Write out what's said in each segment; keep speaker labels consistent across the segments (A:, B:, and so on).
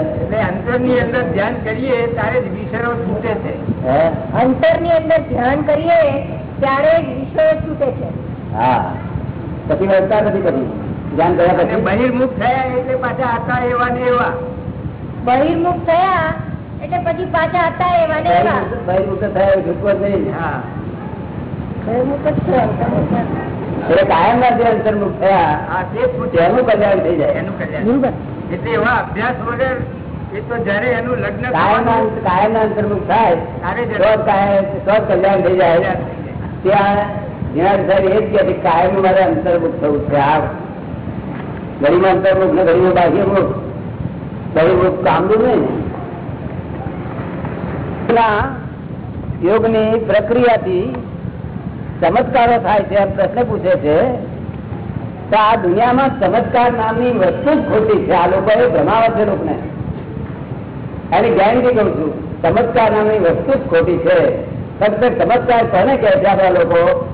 A: એટલે અંતરની અંદર ધ્યાન કરીએ ત્યારે જ વિષયો છૂટે છે.
B: અંતરની અંદર ધ્યાન કરીએ ત્યારે જ વિષયો છૂટે છે.
C: હા. પછી વધતા નથી પછી ધ્યાન કર્યા પછી?
A: બહિર્મુખ થયા એટલે પાછા હતા એવા ને એવા.
B: બહિર્મુખ થયા એટલે પછી પાછા હતા એવા ને એવા.
C: બહિર્મુખ- થયા છૂટકો નહીં.
A: હા.
B: બહિર્મુખ જ છે અંતર્મુખ.
C: એટલે કાયમ ના જે અંતર્મુખ થયા તેનું કલ્યાણ થઈ જાય.
A: એનું કલ્યાણ. એટલે એવા અભ્યાસ વગર એનું
C: કાયમ ના અંતર્મુખ થાય તો જ કાયમ તો જ કલ્યાણ થઈ જાય.
A: કલ્યાણ થઈ જાય.
C: ત્યાં સાહેબ એ જ કે કાયમ મારે અંતર્મુખ થવું છે. આ ગરીબ અંતર્મુખ ને ગરીબ બાહ્યમુખ. બહિર્મુખ કામનું નહીં યોગની પ્રક્રિયાથી ચમત્કારો થાય છે, એમ પ્રશ્ન પૂછે છે, તો આ દુનિયામાં ચમત્કાર નામની વસ્તુ જ ખોટી છે. આ લોકોએ ભ્રમાવે છે લોકોને. એની ગેરંટી કહું છું, ચમત્કાર નામની વસ્તુ જ ખોટી છે. ફક્ત ચમત્કાર કોને કહે છે આપણા લોકો?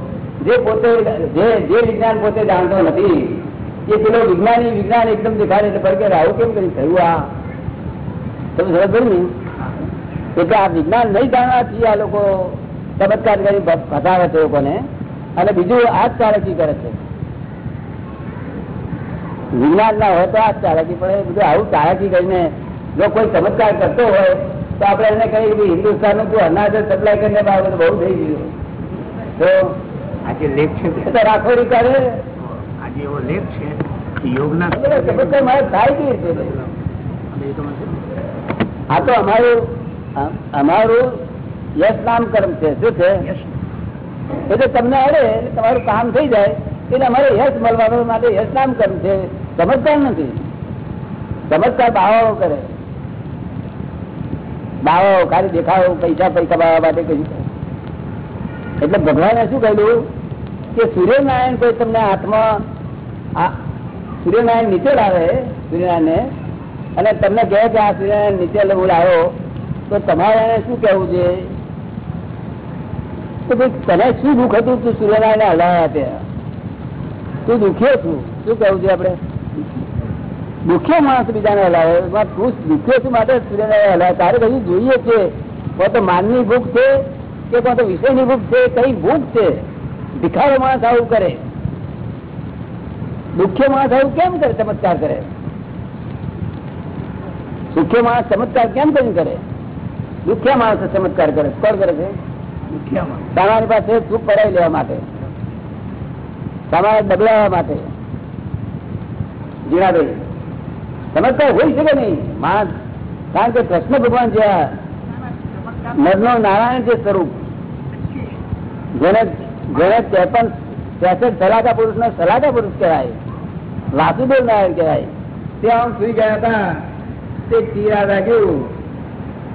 C: જે પોતે, જે જે વિજ્ઞાન પોતે જાણતો નથી. એ પેલો વિજ્ઞાની, વિજ્ઞાન એકદમ દેખાડે એટલે પડકે આવું કેમ કરી થયું આ? તમે સમજ ને? એટલે આ વિજ્ઞાન નહીં જાણવાથી આ લોકો. ચમત્કાર કરી ફસાવે છે લોકોને. અને બીજું આ જ ચાલકી કરે છે. વિજ્ઞાન ના હોય તો આ જ ચાલકી પણ બધું આવું ચાલકી કરીને જો કોઈ ચમત્કાર કરતો હોય તો આપણે એને કહીએ કે હિન્દુસ્તાનનું તું અનાજ સપ્લાય કરીને બાબત બહુ થઈ ગયું. તો
A: આજે લેખ છે.
C: તો રાખોડી કરે
A: આજે એવો લેખ છે યોગના
C: ચમત્કાર મારે થાય કેવી રીતે. આ તો અમારું અમારું યશ નામ કર્મ છે. શું છે? એટલે તમને અડે તમારું કામ થઈ જાય એટલે અમારે યશ મળવાનું માટે યશ નામ કર્મ છે. ચમત્કાર નથી. ચમત્કાર દાવાઓ કરે. દાવાઓ ખાલી દેખાવો પૈસા પૈસા કમાવા માટે કહ્યું એટલે ભગવાને શું કહ્યું કે સૂર્યનારાયણ કોઈ તમને હાથમાં સૂર્યનારાયણ નીચે લાવે સૂર્યનારાયણ અને તમને કહે કે આ સૂર્યનારાયણ નીચે લેવું લાવો તો તમારે એને શું કહેવું છે? તો ભાઈ, તને શું દુઃખ હતું? તું સૂર્યનારાયણ હલાવ્યા ત્યાં તું દુખ્યો છું શું કહું છું આપણે? દુખ્યો માણસ બીજાને હલાવે તું દુખ્યો છું માટે સૂર્યનારાયણ હલાવે તારે કયું જોઈએ છે? તો માનની ભૂખ છે કે તો વિષયની ભૂખ છે? કઈ ભૂખ છે? ભિખારો માણસ આવું કરે. દુખ્યો માણસ આવું કેમ કરે? ચમત્કાર કરે. સુખ્યો માણસ ચમત્કાર કેમ કરીને કરે? દુખ્યા માણસ ચમત્કાર કરે. કોણ કરે છે? તમારી પાસે સુખ પડાવી લેવા માટે તમારે બદલાવા માટે. જીણાભાઈ હોય છે કે નહીં? માણસ કારણ કે કૃષ્ણ ભગવાન જે આ નરનો નારાયણ છે સ્વરૂપ જેને જેને ત્રેપન ત્રેસઠ સલાકા પુરુષ ને સલાકા પુરુષ કહેવાય વાસુદેવ નારાયણ કહેવાય. ત્યાં સુઈ ગયા હતા તે ચીરા વાગ્યું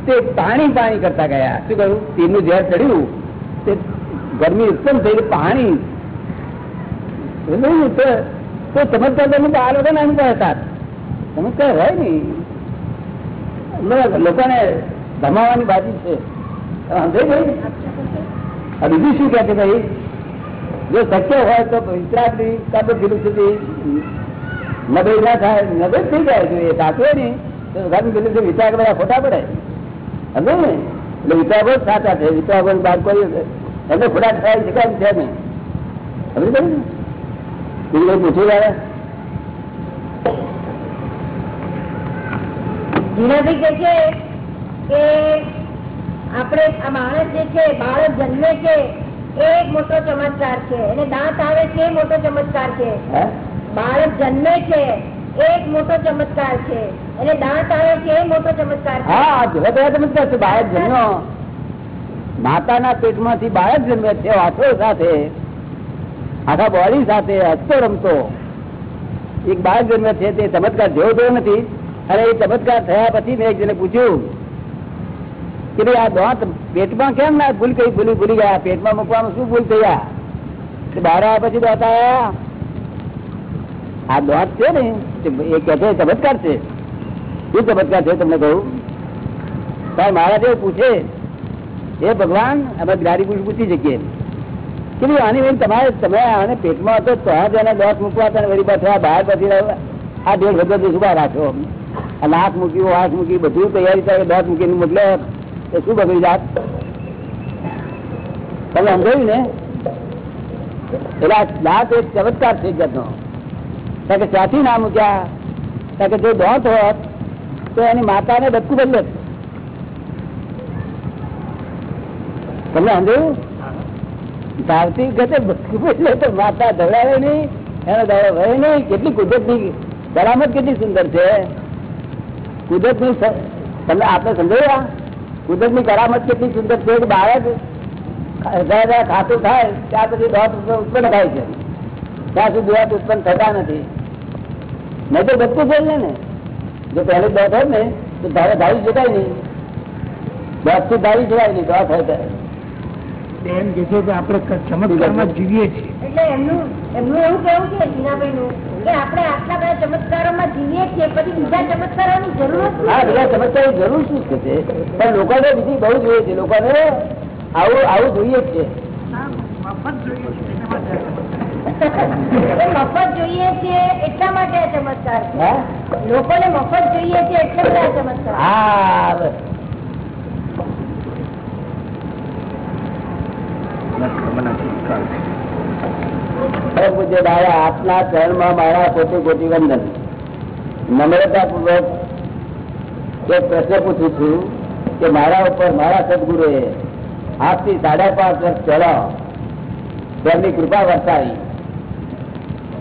C: તે પાણી પાણી કરતા ગયા. શું કહ્યું? તીરનું ઝેર ચડ્યું. તે ગરમી ઉત્પન્ન થઈ પાણી. તો તો ચમત્કાર તમે તો આ લોકોને કહે હતા. ચમત્કાર હોય નહીં. લોકોને ધમાવાની બાજી છે. સમજે ભાઈ બીજું શું કહે છે ભાઈ? જો શક્ય હોય તો વિતરાગની કાં તો સુધી નબળી ના થાય, નબળી થઈ જાય એ સાચું નહીં ને તો વિતરાગ બધા ખોટા પડે. સમજે ને એટલે વિતરાગો સાચા છે વિતરાગો બાદ કોઈ એમને ખોરાક થાય છે કેમ છે ને સમજ ગયું ને? બીજું પૂછ્યું તારે
B: કહે છે કે આપણે આ માણસ જે છે બાળક જન્મે છે એ એક મોટો ચમત્કાર છે. એને દાંત આવે છે મોટો ચમત્કાર છે. બાળક જન્મે છે એક મોટો ચમત્કાર છે. એને દાંત આવે છે મોટો ચમત્કાર
C: હા આ ચમત્કાર છે બાળક જન્મ્યો. માતાના પેટમાંથી બાળક જન્મે છે વાછો સાથે આખા બોડી સાથે હસતો રમતો. એક બાળક જન્મે છે તે ચમત્કાર જેવો થયો નથી. અને એ ચમત્કાર થયા પછી મેં એક જણે પૂછ્યું કે ભાઈ આ દાંત પેટમાં કેમ ના ભૂલ કઈ ભૂલી ભૂલી ગયા? પેટમાં મૂકવાનું શું ભૂલ થયા? બહાર આવ્યા પછી દાંત આવ્યા. આ દાંત છે ને એ કહે ચમત્કાર છે. શું ચમત્કાર છે, તમને કહું. સાહેબ, મારા જેવું પૂછે એ ભગવાન અમે ગાડી પૂછ, પૂછી શકીએ કે ભાઈ, આની બેન, તમારે, તમે આને પેટમાં હતો, તો જ એને દોત મૂકવા હતા વળી પાછા બહાર પછી. આ દેડ ભગત શું બહાર રાખો? આ લાખ મૂક્યું હાથ મૂકી બધું તૈયારી થાય, દાંત મૂકીને મોકલે. એ શું બગડી જાત? તમે સમજાયું ને? એટલે આ દાંત એક ચમત્કાર છે જાતનો. કે ત્યાંથી ના મૂક્યા. કારણ કે જો દોત હોત તો એની માતાને બચકું બદલે તમને સમજાયું? ધાવતી ગતે બચકું બદલે તો માતા ધવડાવે નહીં, એનો દાડો વહે નહીં. કેટલી કુદરતની કરામત કેટલી સુંદર છે. કુદરતની તમને આપણે સમજાવ્યા કુદરતની કરામત કેટલી સુંદર છે કે બાળક ખાતું થાય ત્યાર પછી દોત ઉત્પન્ન થાય છે. ત્યાં સુધી દોત ઉત્પન્ન થતા નથી. નહીં તો બધું છે ને. જો પહેલે દોત હોય ને તો ધારે ધારી નહીં. દોતથી ધારી જવાય નહીં દોત હોય ત્યારે.
A: એમ કે છે કે આપણે ચમત્કારમાં જીવીએ છીએ.
B: એટલે એમનું એમનું એવું કેવું છે ટીનાભાઈ કે આપણે આટલા બધા ચમત્કારોમાં જીવીએ છીએ પછી બીજા ચમત્કારોની જરૂર જ
C: હા. બધા ચમત્કાર જરૂર શું છે પણ લોકોને બીજી બહુ જોઈએ છે લોકોને આવું આવું જોઈએ જ છે.
B: એ મફત જોઈએ છે એટલા માટે આ ચમત્કાર લોકોને મફત જોઈએ છે એટલે બધા આ ચમત્કાર
C: હા પૂજ્ય દાદા આપના ચરણમાં મારા કોટી કોટી વંદન નમ્રતા પૂર્વક એક પ્રશ્ન પૂછું છું કે મારા ઉપર મારા સદગુરુએ આજથી સાડા પાંચ વર્ષ પહેલા તેમની કૃપા વર્તાવી.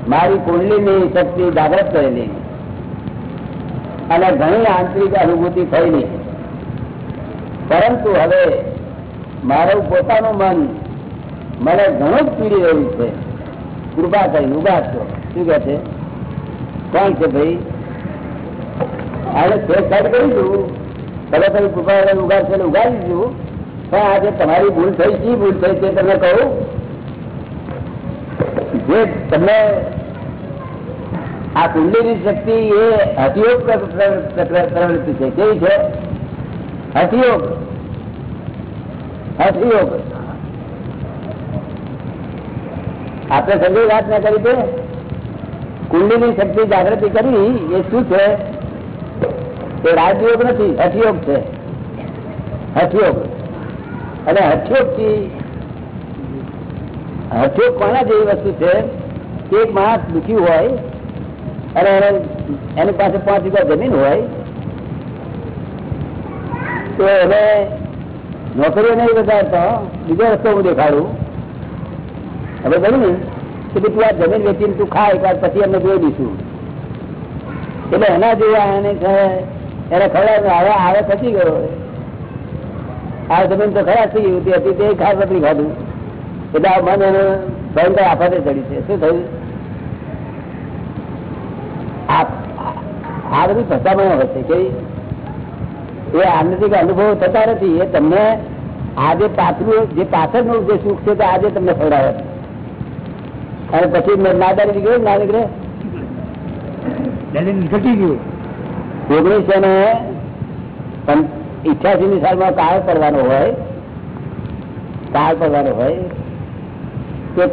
C: મારી કુંડલીની શક્તિ જાગ્રત કરેલી. અને ઘણી આંતરિક અનુભૂતિ થયેલી. પરંતુ હવે મારું પોતાનું મન મને ઘણું જ પીડી રહ્યું છે. કૃપા કરી ઊભા છો. શું કે છે? કોણ છે ભાઈ? આજે ફેરફાર કરી કરીશું. ભલે તમે કૃપા એટલે ઉગાડી દીધું. પણ આજે તમારી ભૂલ થઈ, શી ભૂલ થઈ તે તમે કહું? જે તમને આ કુંડલીની શક્તિ એ પ્ર- પ્રવૃત્તિ છે. કેવી છે? હઠયોગ હઠયોગ આપણે સંજય વાત ના કરી છે કુંડલીની શક્તિ જાગૃતિ કરી, એ શું છે? એ રાજયોગ નથી હઠયોગ છે. હઠયોગ અને હઠયોગથી હઠયોગ કોના જેવી વસ્તુ છે એક માણસ દુખી હોય, અને એને પાસે પાંચ વીઘા જમીન હોય, તો એને નોકરીઓ નહીં વધારતો, બીજો રસ્તો હું દેખાડું. હવે બન્યું ને, કે તું આ જમીન વેચીને તું ખા એક પછી અમે જોઈ દઈશું. એટલે એના જેવા એને એને ખવડાવે હવે આવે ખસી ગયો. આ જમીન તો ખરાબ થઈ હતી હતી તે ખાસ નથી ખાધું. એટલે આ મન એને ભયંકર આફતે ચડી છે. શું થયું? આ બધી ભસામણ હોય છે કે એ આનંદિક અનુભવ થતા નથી. એ તમને આજે પાછલું જે પાછળનું જે સુખ છે તે આજે તમને ખવડાવે અને પછી નાદારી નીકળે ના નીકળે?
A: ઘટી ગયું.
C: ઓગણીસો ને ઇઠ્યાસી ની સાલમાં કાળ પડવાનો હોય. કાળ પડવાનો હોય. તો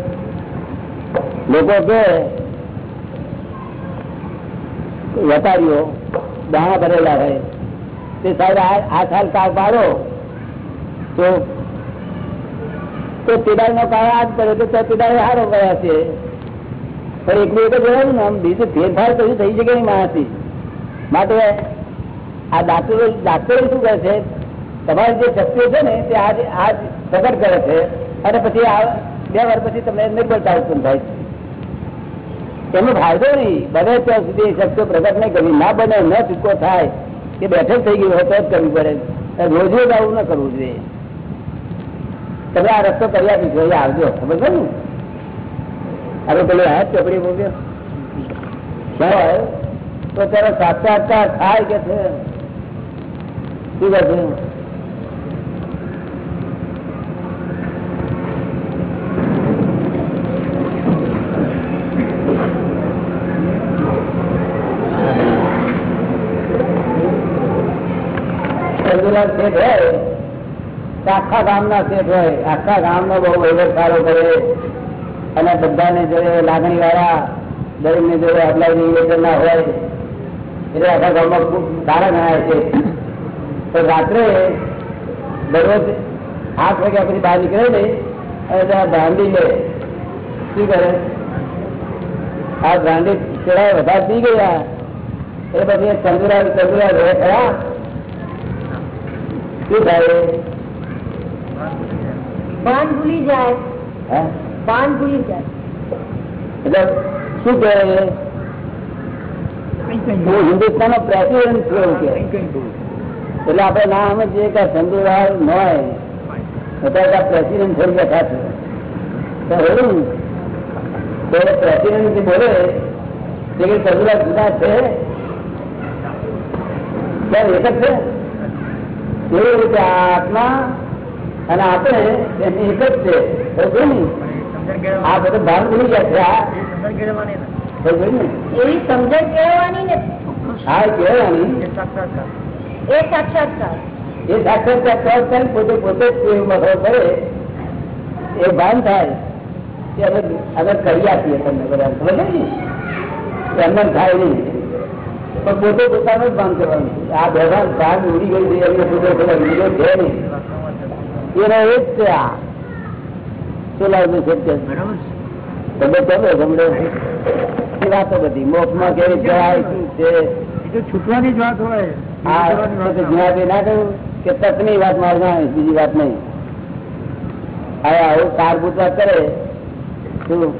C: લોકો કે વેપારીઓ દાણા ભરેલા હોય, તે સાહેબ આ આ સાલ કાળ પાડો. તો તો કાળ આજ પડે તો ત્યાં તિડાઈ હારો ગયા છે. પણ એકલું એક જોવાનું ને આમ બીજું ફેરફાર કશું થઈ શકે નહીં માણસથી માટે આ ડાક્ટરો ડાક્ટરો શું કરે છે? તમારી જે શક્તિઓ છે ને, તે આજ આજ પ્રગટ કરે છે. અને પછી આ બે વાર પછી તમને નિર્બળતા ઉત્પન્ન થાય છે. એનો ફાયદો નહીં. બને ત્યાં સુધી એ શક્તિઓ પ્રગટ નહીં કરવી. ના બને, ન ચૂકો થાય કે બેઠક થઈ ગયું હોય તો જ કરવી પડે. રોજ રોજ આવું ન કરવું જોઈએ. તમે આ રસ્તો કરી આપીશું અહીંયા આવજો. છે ને? હવે પેલી હાથ ચોપડી બોલ્યો તો ત્યારે સાક્ષાત્કાર થાય કે છે? શું કહે છે? ચંદુલાલ શેઠ હોય આખા ગામના શેઠ હોય, આખા ગામનો બહુ વહીવટ સારો કરે. અને બધાને જોડે લાગણી વાળા દરેક ને જોડે નિવેદન ના હોય. એટલે આખા ગામમાં ખૂબ સારા ગણાય છે. તો રાત્રે દરરોજ આઠ વાગ્યા પછી બહાર નીકળે ને, અને ત્યાં બ્રાન્ડી લે. શું કરે? આ બ્રાન્ડી ચડાય વધારે પી ગયા. એ પછી ચંદુરા ચંદુરા રહે ખરા શું થાય?
B: ભાન ભૂલી જાય. ભાન ભૂલી જાય.
C: શું કહેવાય એ? હું હિન્દુસ્તાન નો પ્રેસિડેન્ટ છું કે એટલે આપણે ના સમજીએ કે ચંદુલાલ ન હોય. પ્રેસિડેન્ટ થઈ બેઠા છે તો પ્રેસિડેન્ટ બોલે તે ચંદુલાલ જુદા છે? એક જ છે? એવી રીતે આત્મા અને આપણે એમની એક જ છે. આ બધું ભાન ભૂલી ગયા છે?
B: એવી સમજણ કેળવવાની ને
C: હા કહેવાની
B: એ સાક્ષાત્કાર.
C: એ સાક્ષાત્કાર. થાય ને પોતે પોતે જ કરે એ ભાન થાય કે અમે અમે કરી આપીએ તમને બધા સમજે ને? એમને થાય નહીં. પણ પોતે પોતાનું જ ભાન કરવાનું. આ બધા ભાન ઉડી ગઈ છે એમને પોતે વીડિયો છે નહીં. એનો એ જ છે આ. શું છે. તમે તમે ગમડે એ વાતો બધી. મોક્ષમાં કેવી જવાય શું છે?
A: છૂટવાની જ વાત હોય.
C: જ્ઞાતિ ના કહ્યું કે તકની વાત મારે બીજી વાત નહીં. હવે આવું કારભૂત વાત કરે તો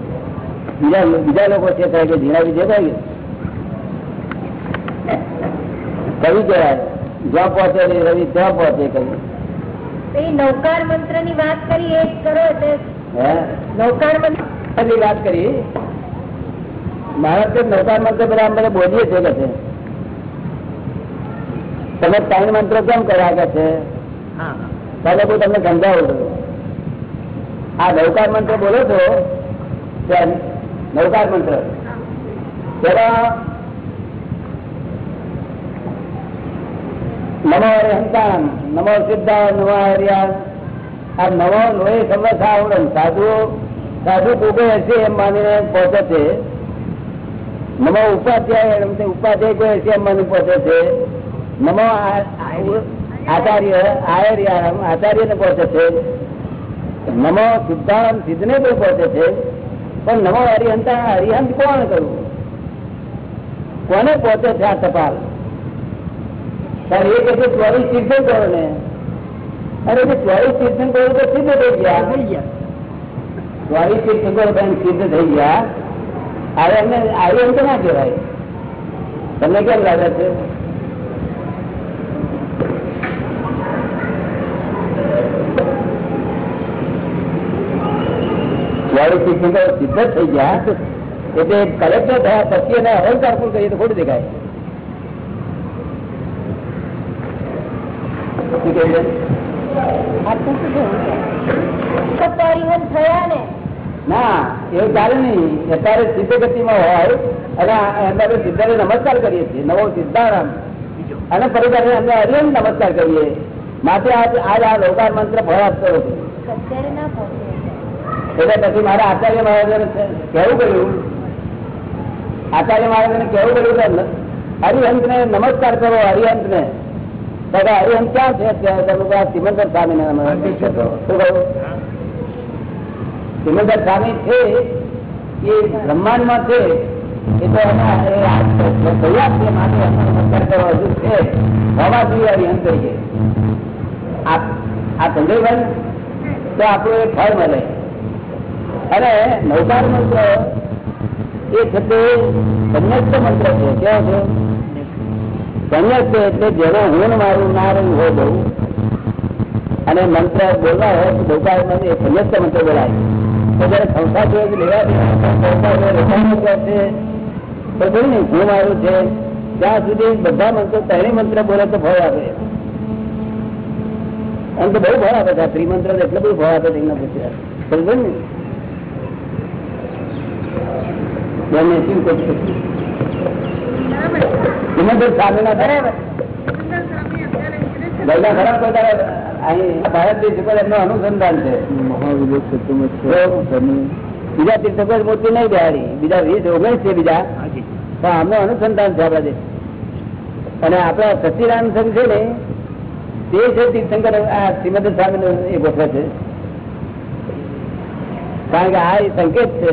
C: બીજા બીજા લોકો છે કે ઝીણા બી જે કે? કવિ કહેવાય? જ્યાં પહોંચે રવિ ત્યાં પહોંચે કવિ
B: નૌકાર મંત્રની વાત કરી એ કરો નૌકાર
C: મંત્રની વાત કરી? મહારાજ નૌકાર મંત્ર બધા અમે બોલીએ છીએ કે છે? તમે ત્રણ મંત્રો કેમ કર્યા કે છે? તારે હું તમને સમજાવું છું. આ નૌકાર મંત્ર બોલો છો? નૌકાર મંત્ર. પેલા નમો હરિહંતાન નમો સિદ્ધા, નમો હરિયાન આ નવો લોહી સમજ આવડન સાધુ સાધુ કુકે હશે એમ માનીને પહોંચે છે. નમો ઉપાધ્યાય, એમ ઉપાધ્યાય કોઈ હશે એમ માની પહોંચે છે. નમો આચાર્ય આયર્યામ આચાર્ય ને પહોંચે છે. નમો સિદ્ધારામ સિદ્ધ ને કોઈ પહોંચે છે. પણ નમો હરિહંતા, હરિહંત કોણ કરવું કોને પહોંચે છે આ ટપાલ? એ કહે છે ચોવીસ તીર્થંકરો ને અરે જે તીર્થંકરો તો સિદ્ધ થઈ ગયા.
A: થઈ ગયા.
C: સિદ્ધ થઈ ગયા. હવે એમને આર્યન તો ના કહેવાય? તમને કેમ લાગે છે? તીર્થંકરો સિદ્ધ જ થઈ ગયા. એટલે કલેક્ટર થયા પછી એને અહંકાર પણ કરીએ તો ખોટું દેખાય. શું
B: ને,
C: એવું ચાલે નહીં. અત્યારે સિદ્ધ ગતિમાં હોય અને આ- અત્યારે સિદ્ધાને નમસ્કાર કરીએ છીએ. નવો સિદ્ધારામ. અને પરિવારને અમે હરિયમ નમસ્કાર કરીએ. માટે આજ આજ આ લોકાર મંત્ર ભય આપતો એટલે પછી મારા આચાર્ય મહારાજને કહેવું પડ્યું. આચાર્ય મહારાજને કહેવું પડ્યું હરિહંત ને નમસ્કાર કરો હરિહંત ને હરિહંત ક્યાં છે અત્યારે સિમંદર સ્વામી ને સિમંદર સ્વામી છે એ બ્રહ્માંડમાં છે એ તો તૈયાર છે માટે હજુ છે હોવા જોઈએ હરિહંત તરીકે આ આ સંજયભાઈ તો આપણું એક ફળ મળે. અને નવકાર મંત્ર એ છે તે સંન્યસ્ત મંત્ર છે કેવો છે? એટલે જેનો હું મારું ના રહ્યું હોય બહુ. અને મંત્ર બોલવા હોય તો મંત્ર એ સંન્યસ્ત મંત્ર બોલાય. તો જયારે સંસ્થા જોઈએ લેવા છે ને હું મારું છે. ત્યાં સુધી બધા મંત્રો ત્રણેય મંત્ર બોલે તો ફળ આપે એમ તો બહુ ફળ આપે છે ત્રિમંત્ર એટલે બધું ફળ આપે છે એમના પૂછ્યા સમજો ને બેનને શું કહું છું? સામે ના
B: બરાબર.
C: બધા ખરાબ કોઈ અહીં ભારત દેશ ઉપર એમનું અનુસંધાન છે. બીજા તીર્થકો મૂર્તિ નહીં બિહારી બીજા વીસ ઓગણીસ છે બીજા. પણ આમનું અનુસંધાન છે આપણા દેશ અને આપણા સચિદાન સંઘ છે ને તે છે તીર્થંકર આ શ્રીમદ સ્વામી એ ગોઠવે છે. કારણ કે આ એ સંકેત છે.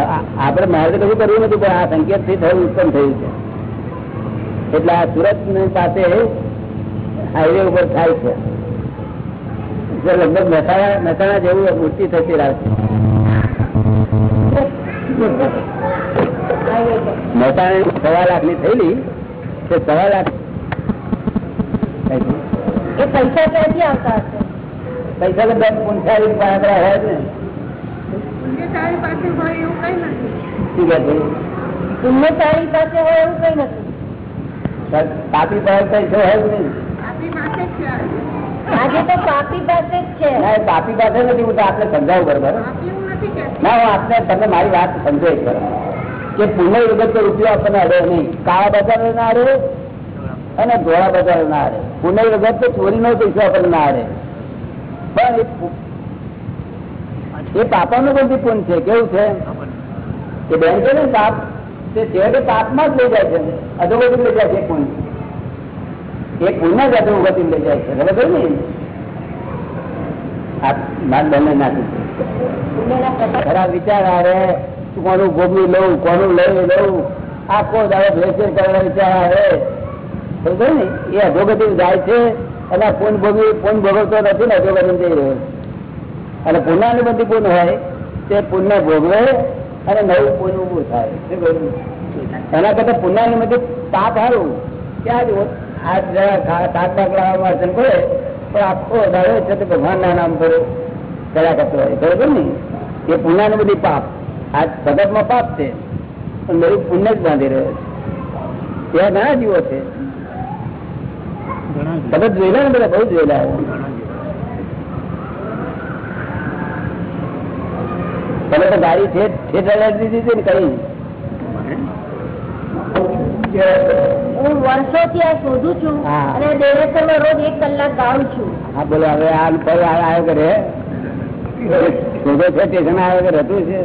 C: આ- આપણે મારે કશું કરવું નથી પણ આ સંકેતથી થયું ઉત્પન્ન થયું છે. એટલે આ સુરત પાસે હાઈવે ઉપર થાય છે. લગભગ મહેસાણા મહેસાણા જેવું મૂર્તિ થતી રાખશે મહેસાણા સવા લાખની થયેલી તે સવા લાખ
B: પૈસા ક્યાંથી આવતા
C: પૈસા તો બેંક પાસે હોય ને.
D: તારી પાસે હોય એવું કઈ નથી.
B: પુણ્યશાળી પાસે હોય એવું કઈ નથી.
C: પાપી પાસે હોય નહીં.
D: પાસે છે આજે.
B: આજે તો પાપી પાસે જ છે.
C: પાપી પાસે નથી હું તો આપને સમજાવું બરોબર. ના હું આપને તમને મારી વાત સમજો એક. કે પુણ્ય વગર તો રૂપિયો આપણને અડે નહીં. કાળા બજાર ના અડે અને ધોળા બજાર ના અડે પુણ્ય વગર તો ચોરીનો પૈસો આપણને ના અડે પણ એ પાપા નું પણ પુણ્ય છે, કેવું છે? કે બેન છે ને પાપ તે છેવટે પાપમાં જ લઈ જાય છે અધોગતિ લઈ જાય છે પુણ્ય એ પુણ્ય જ અધોગતિ લઈ જાય છે, ખબર ને? માન બંને નાખી ખરાબ વિચાર આવે, કોનું ભોગવી લઉં, કોનું લઈ લઉં, આખો દાડો ભેસે કરવા વિચાર આવે. સમજો ને? એ અધોગતિ જાય છે, અને પૂન ભોગવી પૂન ભોગવતો નથી ને અધોગતિ જઈ રહ્યો છે. અને પુણ્યાની બધી પૂન હોય, તે પુણ્ય ભોગવે અને નવું પૂન ઉભું થાય. એના કરતા પુણ્યાની બધી પાપ સારું. ત્યાં જ પણ આખો દાડો છે તે ભગવાનના નામ પર કર્યા કરતો હોય. બરોબર ને? એ બધી પાપ. આ જગતમાં પાપ છે. પણ નવું પુણ્ય જ બાંધી રહ્યો છે. ત્યાં ઘણા જીવો છે. બધા જોયેલા ને બધા? બહુ જોયેલા તમે તો ગાડી દીધી હતી ને કઈ?
B: હું વર્ષોથી આ શોધું છું
C: હા.
B: અને દેવેશ્વરમાં રોજ એક કલાક ગાઉં છું.
C: હા બોલો હવે આ ફરી આવ્યો કરે શોધો છે સ્ટેશન આવ્યો કરે હતું છે?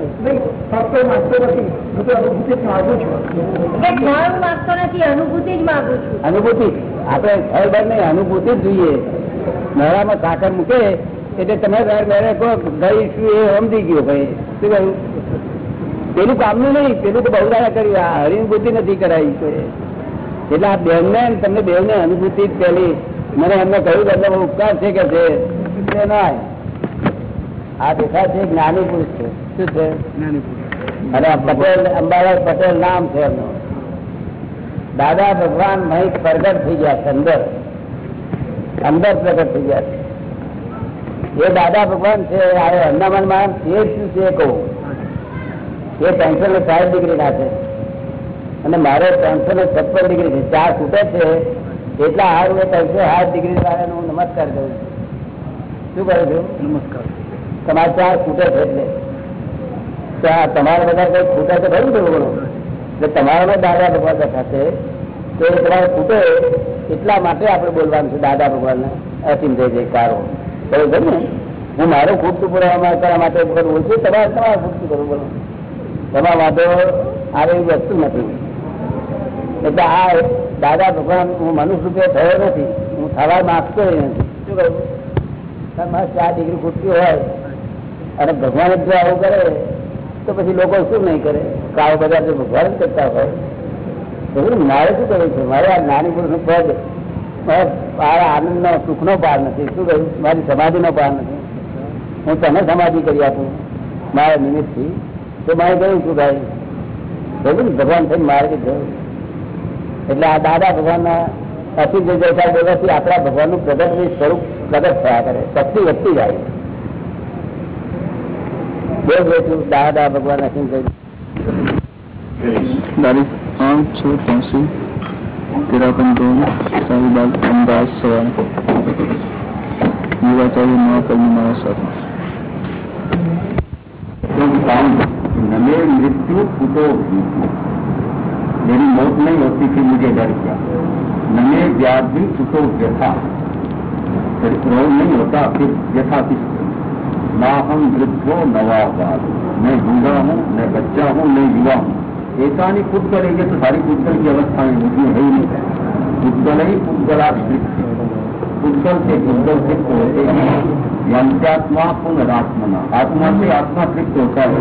B: એટલે જ્ઞાન માંગતો નથી અનુભૂતિ જ માંગુ છું.
C: અનુભૂતિ? આપણે ખબર નહીં અનુભૂતિ જ જોઈએ. મેળામાં સાકર મૂકે એટલે તમે ઘર મેળે કહો ગઈ શું એ સમજી ગયો ભાઈ. શું કહ્યું પેલું કામનું નહીં પેલું તો બહુ દાડા કર્યું. આ નથી કરાવી કોઈ એટલે આ બેનને ને તમને બેનને અનુભૂતિ જ પેલી મને એમને કહ્યું કે એમને ઉપકાર છે કે છે? આ દેખાય છે જ્ઞાની પુરુષ છે. શું છે? અને આ પટેલ અંબાલાલ પટેલ નામ છે એમનું. દાદા ભગવાન મહી પ્રગટ થઈ ગયા છે અંદર. અંદર પ્રગટ થઈ ગયા છે. એ દાદા ભગવાન છે આ અંદામાનમાં એ શું છે કહું. એ ત્રણસો ને સાઠ ડિગ્રી ના છે. અને મારે ત્રણસો ને છપ્પન ડિગ્રી છે. ચાર છૂટે છે એટલા હારું એ ત્રણસો સાઠ ડિગ્રી વાળાને હું નમસ્કાર કરું છું. શું કરું છું? નમસ્કાર. તમારે ચાર છૂટે છે એટલે. તમારે બધા કઈ ખૂટે તો ખરું છે બોલો એટલે તમારા દાદા ભગવાન દેખાશે તો એ તમારે ખૂટે એટલા માટે આપણે બોલવાનું છે દાદા ભગવાનને. અચિંત જય જયકારો. બરોબર ને? હું મારું ખૂટતું પુરાવા કરવા માટે કરવું છું તમારે તમારે ખૂટતું કરવું બોલો તમારા માટે આવી વસ્તુ નથી. એટલે આ દાદા ભગવાન હું મનુષ્ય રૂપે થયો નથી. હું થવા માંગતો નથી. શું કરું? તમારે ચાર ડિગ્રી ખૂટતી હોય અને ભગવાન જ આવું કરે, તો પછી લોકો શું નહીં કરે? કાળો બધા ભગવાન જ કરતા હોય. મારે શું કરવું છે? મારે આ નાની પુરુષનું પદ મારે નો સુખ નો પાર નથી. શું કહ્યું? મારી સમાધિનો પાર નથી. હું તને સમાધિ કરી આપું, મારા નિમિત્તથી. તો મારે કહ્યું છું ભાઈ બધું ભગવાન થઈને મારે કે જવું. એટલે આ દાદા ભગવાનના અતિ જે જતા બોલવાથી આપણા ભગવાનનું પ્રગટ સ્વરૂપ પ્રગટ થયા કરે. શક્તિ વધતી જાય. બોલ બેઠું દાદા ભગવાન અસીમ જય
E: तेरा कंट्रोल साहिबाग अंदाज सवाल युवा चाहिए माँ कल हमारा साथ।
F: नमे मृत्यु पुतो मेरी मौत नहीं होती थी मुझे डर क्या? नमे व्याधि पुतो व्यथा। फिर नहीं होता, फिर व्यथा किस ना हम वृद्धो नवाबाद मैं बूढ़ा हूँ, मैं बच्चा हूँ, मैं युवा हूँ। एकानी है ये तो सारी पुद्गल की अवस्था में उसमें है ही नहीं। पुद्गल ही पुद्गला पुद्गल से पुद्गल तृप्त होते हैं। यंत्रात्मा पुनरात्मना। आत्मा से आत्मा तृप्त होता है।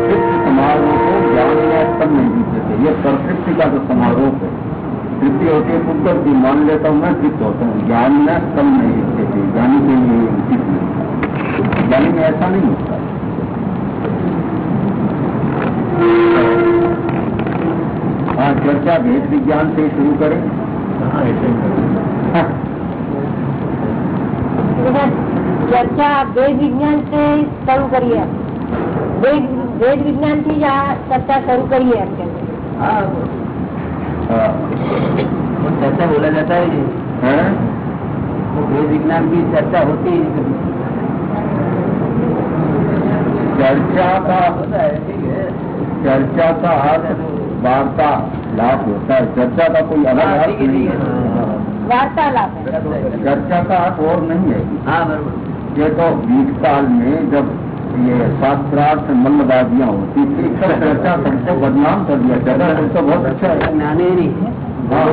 F: तृप्त समारोह को ज्ञान में स्तम नहीं जीते थे ये परतृप्ति का जो समारोह है, तृप्ति होती है पुद्गल की। मान लेता हूँ मैं तृप्त होता हूँ। ज्ञान में स्तम नहीं जीते थे ज्ञानी के लिए उचित नहीं। ज्ञानी में ऐसा नहीं होता। चर्चा भेद विज्ञान से शुरू करें। हाँ,
B: चर्चा वेद विज्ञान से शुरू करिए वेद विज्ञान की चर्चा शुरू करिए आपके
C: हाँ। चर्चा बोला जाता है
F: हाँ।
C: वेद विज्ञान की चर्चा होती है।
F: चर्चा का
C: होता है ठीक है।
F: चर्चा का हाथ वार्ता लाभ होता है। चर्चा का कोई अलग
C: हाँ,
F: अर्थ नहीं
C: है।
B: वार्तालाप
F: चर्चा का अर्थ और नहीं है।
C: हाँ,
F: ये तो बीच काल में जब ये शास्त्रार्थ मल्लबाजियाँ होती थी सब चर्चा सबको बदनाम कर दिया चर्चा तो बहुत अच्छा है।
C: ज्ञान ही नहीं है।
F: हाँ।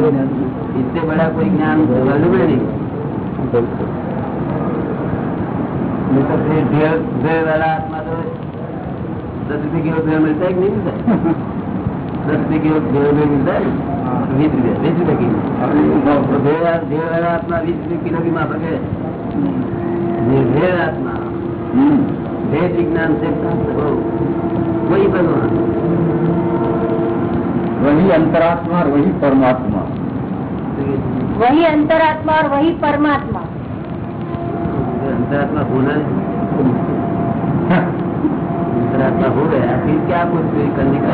C: इससे बड़ा कोई ज्ञान तो मालूम है नहीं। तो वाला आत्मा तो दस रुपये किलो मिलता है कि नहीं मिलता દસ કિલો ઘેર રૂપિયા વીસ રૂપિયા વીસ રૂપિયા કિલો ઘેર રાતના વીસ રૂપિયા કિલો બી માં શકે ઘેર
F: રાતના
C: ભેદ વિજ્ઞાન છે વહી ભગવાન वही
F: अंतरात्मा और वही परमात्मा
B: वही अंतरात्मा और वही परमात्मा
C: अंतरात्मा होना है अंतरात्मा हो गया फिर क्या कुछ करने का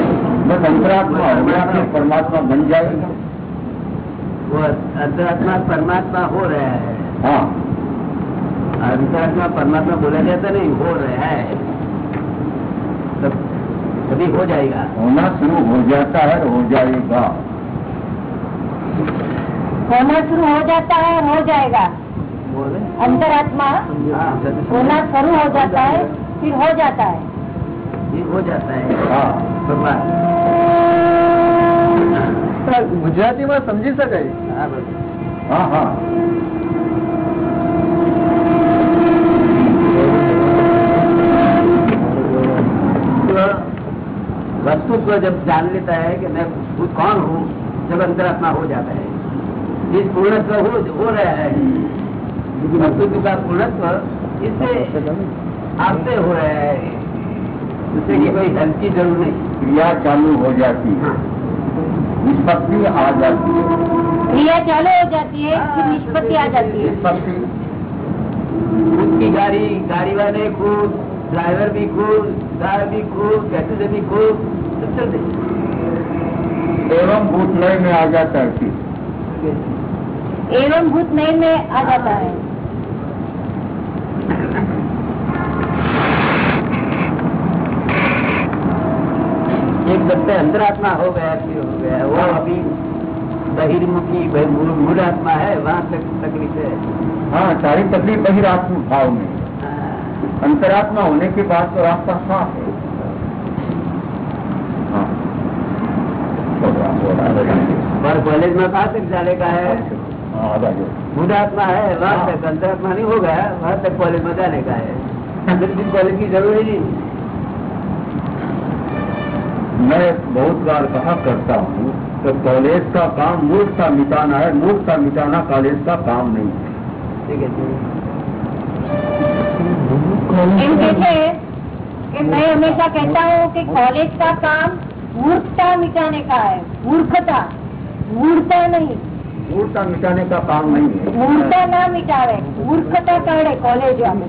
F: बस अंतरात्मा हो परमात्मा बन जाएगा।
C: वो अंतरात्मा परमात्मा हो रहा है।
F: हाँ।
C: अंतरात्मा परमात्मा बोला जाता नहीं हो रहा है। तब कभी हो जाएगा।
F: होना शुरू हो जाता है हो जाएगा।
B: होना शुरू हो जाता है हो जाएगा।
C: बोले
B: अंतरात्मा
C: हाँ।
B: होना शुरू हो जाता है फिर हो जाता है।
C: ये हो जाता है
F: हाँ
C: भगवान
E: ગુજરાતીમાં સમજી શકાય
C: हाँ बस
F: हाँ हाँ
C: तो वस्तु को जब जान लेता है कि मैं खुद कौन हूँ जब अंतरात्मा हो जाता है इस पूर्णत्व हो, हो रहा है वस्तु का पूर्णत्व इससे आपसे हो रहा है इससे की कोई हेल्प की ज़रूर नहीं।
F: क्रिया चालू हो जाती है। निष्पत्ति आ जाती है।
B: क्रिया चालू हो जाती है फिर निष्पत्ति आ जाती है।
F: निष्पत्ति।
C: खुद की गाड़ी गाड़ी वाले खुद ड्राइवर भी खुद कार भी खुद पैसेंजर भी खुद सब चलते
F: एवं भूत भूतलय में आ जाता है
B: एवं भूत नए में आ जाता है।
C: जब से अंतरात्मा हो गया फिर हो गया। वो अभी बहिर्मुखी बहि- मूल आत्मा है वहाँ तक तकलीफ़ है।
F: हाँ सारी तकलीफ़ बहिरात्म भाव में अंतरात्मा होने के बाद तो रास्ता साफ़ है। हाँ।
C: और कॉलेज में कहा तक जाने का है?
F: हाँ,
C: आत्मा है वहाँ तक अंतरात्मा नहीं हो गया वहाँ तक कॉलेज में जाने का है। कॉलेज की ज़रूरी नहीं।
F: मैं बहुत बार कहा करता हूँ तो कॉलेज का काम मूर्खता मिटाना है मूर्खता मिटाना कॉलेज का काम नहीं है।
C: ठीक है
B: मैं हमेशा कहता हूँ कि कॉलेज का काम मूर्खता मिटाने का है मूर्खता मूर्खता नहीं।
F: मूर्खता मिटाने का काम नहीं है।
B: मूर्खता ना मिटा रहे मूर्खता कर रहे कॉलेज वाले।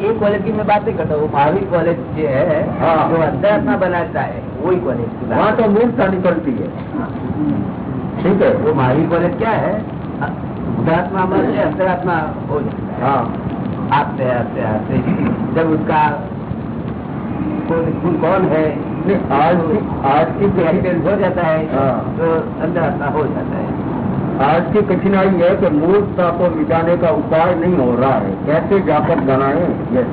C: ये कॉलेज की मैं बात नहीं करता हूँ महावीर कॉलेज जो है
F: हाँ।
C: जो अंतरात्मा बनाता है वही कॉलेज की
F: वहाँ तो मूर्खता निकलती है। ठीक है?
C: वो महावीर कॉलेज क्या है? बुद्धात्मा मन से अंतरात्मा हो जाता है।
F: हाँ।
C: आते आते आते। जब उसका कौन है?
F: आज की आज की कठिन-
C: हो जाता है
F: हाँ।
C: तो अंतरात्मा हो जाता है।
F: आज की कठिनाई है कि मूर्खता को मिटाने का उपाय नहीं हो रहा है कैसे जाकर बनाए ये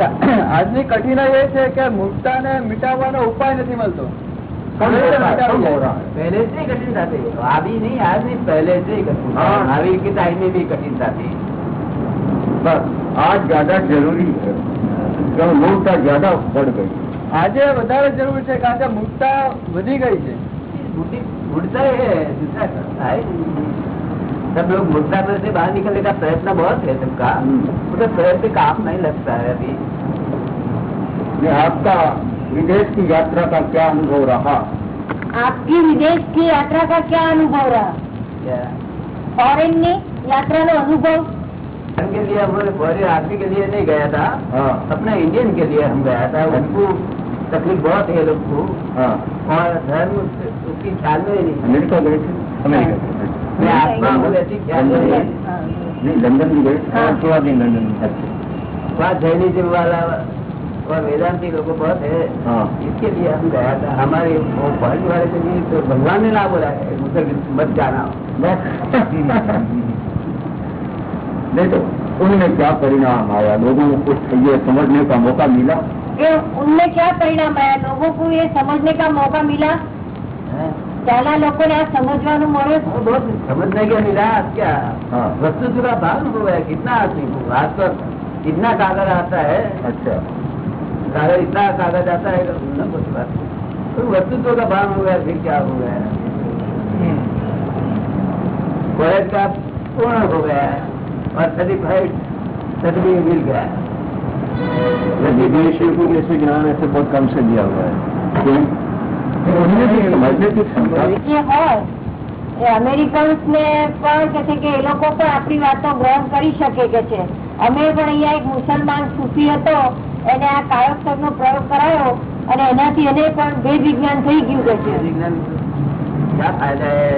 E: આજની કઠિનાઈ એ છે કે મૂર્ખતાને મિટાવવાનો ઉપાય નથી મળતો
F: कम हो रहा है कम हो रहा है
C: पहले से ही कठिनता थी अभी नहीं आज नहीं पहले से ही कठिन
F: हाँ।
C: महावीर के टाइम में भी कठिनता थी
F: बस आज ज्यादा जरूरी है क्यों मूर्खता ज्यादा बढ़ गई
E: આજે વધારે જરૂર છે કારણ કે મૂર્ખતા વધી ગઈ છે
C: है दूसरा है। सब लोग मुद्दाग्रह से बाहर निकलने का प्रयत्न बहुत है सबका। उनका प्रयत्न काम नहीं लगता है अभी।
F: आपका विदेश की यात्रा का क्या अनुभव रहा?
B: आपकी विदेश की यात्रा का क्या अनुभव रहा? फॉरेन में यात्रा का
C: अनुभव? के लिए हम फॉरन आदमी के लिए नहीं गया था।
F: हाँ।
C: अपना इंडियन के लिए हम गया था। उनको तकलीफ़ बहुत है लोग को।
F: हाँ।
C: और धर्म उस- उसकी ख्याल में ही नहीं।
F: अमेरिका गए थे
E: अमेरिका
C: मैं आत्मा हूँ। नहीं है।
F: नहीं लंदन भी गए
B: हाँ।
F: थोड़ा दिन लंदन में
C: वहाँ जैनिज्म वाला और वेदांति लोगों बहुत है।
F: हाँ।
C: इसके लिए हम गया था। हमारे वो पढ़ने वाले के लिए तो भगवान ने ना बोला है मुझे मत जाना।
F: नहीं तो उनमें क्या परिणाम आया? लोगों को ये समझने का मौका मिला?
B: उनमें क्या परिणाम आया? लोगों को ये समझने का मौका मिला?
C: है?
B: પહેલા લોકોને આ સમજવાનું મળ્યું
C: वो बहुत समझने के मिला क्या
F: हाँ।
C: वस्तु का भाग हो गया कितना आदमी को आज तो इतना कागज आता है
F: अच्छा
C: कागज इतना कागज आता है कि न कुछ बात तो वस्तुत्व का भाग हो गया फिर क्या हो गया कॉलेज का पूर्ण हो गया और सर्टिफाइड सर्टिफिकेट मिल गया
F: विदेशियों को जैसे ज्ञान ऐसे बहुत कम से दिया हुआ है
B: અમેરિકન્સ ને પણ કે છે કે એ લોકો પણ આપણી વાતો ગ્રહણ કરી શકે કે છે અમે પણ અહીંયા એક મુસલમાન સૂફી હતો એને આ કાયોત્સવ નો પ્રયોગ કરાયો અને એનાથી એને પણ ભેદ વિજ્ઞાન થઈ ગયું કે છે
C: विज्ञान क्या फायदा है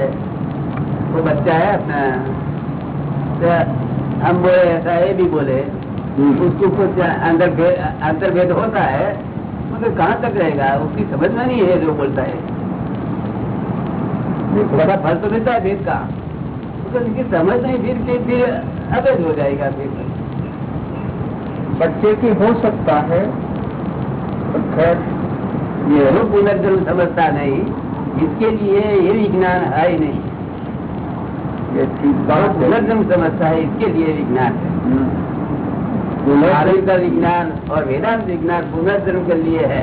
C: वो बच्चा है अपना तो हम बोले ऐसा ये भी बोले उसको कुछ अंदर भे- अंतर भेद होता है मगर कहाँ तक रहेगा? उसकी समझ में नहीं है जो बोलता है। बड़ा फल तो मिलता है भेद का। उसकी समझ नहीं फिर फिर फिर अवैध हो जाएगा फिर।
F: बच्चे की हो सकता है खैर
C: ये पुनर्जन्म समझता नहीं। इसके लिए ये विज्ञान है ही नहीं।
F: ये ठीक
C: पुनर्जन्म समझता है इसके लिए विज्ञान है।
F: हम्म। पुनर्जन्म
C: आर्य का विज्ञान और वेदांत विज्ञान पुनर्जन्म के लिए है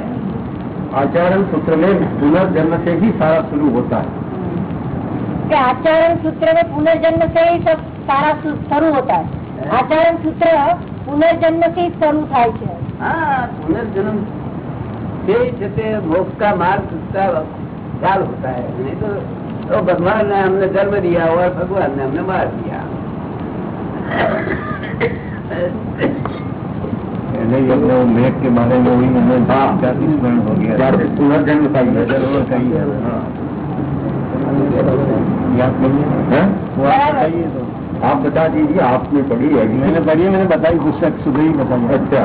F: आचरण सूत्र में पुनर्जन्म से ही सारा शुरू होता है
B: કે આચરણ સૂત્ર में पुनर्जन्म से ही सब सारा सु- शुरू होता है आचरण सूत्र पुनर्जन्म से ही शुरू થાય છે
C: हाँ पुनर्जन्म से से से मोक्ष का मार्ग उसका ख्याल होता है नहीं तो, तो भगवान ने हमने जन्म दिया और भगवान ने हमने मार दिया
F: पहले ही अपने वो मेघ के बारे में वही हमें हो गया पुनर्जन्म का ही है।
E: ज़रूर है। हाँ।
F: याद नहीं है?
E: वो आप बताइए तो।
F: आप बता दीजिए आपने पढ़ी है
E: मैंने पढ़ी है, मैंने बताई पुस्तक सुबह ही बताई
F: अच्छा।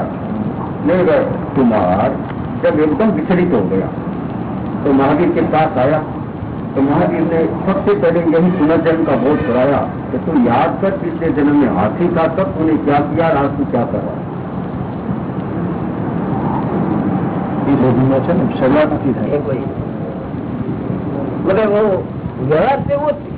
F: नहीं कुमार जब एकदम विचलित हो गया तो महावीर के पास आया तो महावीर ने सबसे पहले यही पुनर्जन्म का बोध कराया कि तू याद कर पिछले जन्म में हाथी था तब तूने क्या किया और आज तू क्या कर? रहा
E: એ બધીનો છે ને નથી થાય.
C: બધે વ્યવહાર તેવો જ